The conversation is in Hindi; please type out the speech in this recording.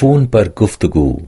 फ़ोन पर गुफ्तगू।